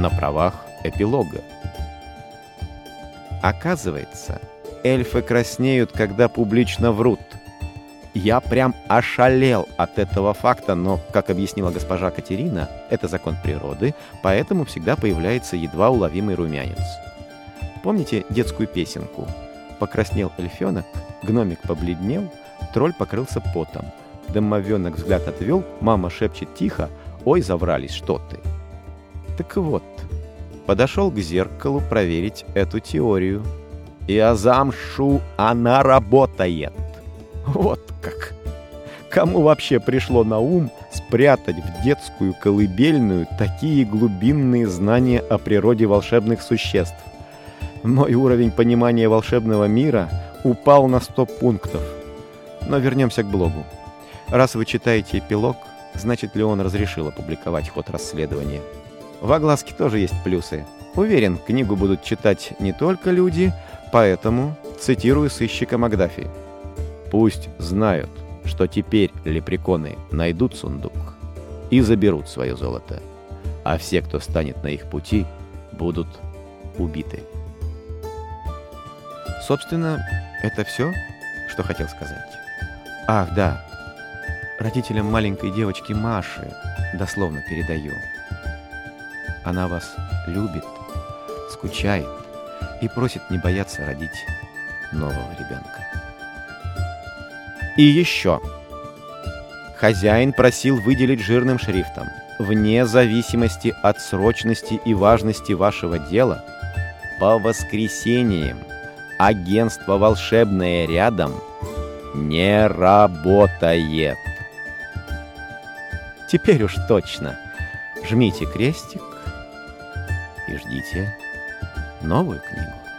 на правах эпилога. Оказывается, эльфы краснеют, когда публично врут. Я прям ошалел от этого факта, но, как объяснила госпожа Катерина, это закон природы, поэтому всегда появляется едва уловимый румянец. Помните детскую песенку? Покраснел эльфенок, гномик побледнел, тролль покрылся потом. Домовенок взгляд отвел, мама шепчет тихо, «Ой, заврались, что ты!» Так вот, подошел к зеркалу проверить эту теорию. И азамшу она работает. Вот как. Кому вообще пришло на ум спрятать в детскую колыбельную такие глубинные знания о природе волшебных существ? Мой уровень понимания волшебного мира упал на 100 пунктов. Но вернемся к блогу. Раз вы читаете эпилог, значит ли он разрешил опубликовать ход расследования? В огласке тоже есть плюсы. Уверен, книгу будут читать не только люди, поэтому цитирую сыщика Макдафи. «Пусть знают, что теперь лепреконы найдут сундук и заберут свое золото, а все, кто станет на их пути, будут убиты». Собственно, это все, что хотел сказать. Ах, да. Родителям маленькой девочки Маши дословно передаю. Она вас любит, скучает и просит не бояться родить нового ребенка. И еще. Хозяин просил выделить жирным шрифтом, вне зависимости от срочности и важности вашего дела, по воскресеньям агентство «Волшебное рядом» не работает. Теперь уж точно. Жмите крестик и ждите новую книгу.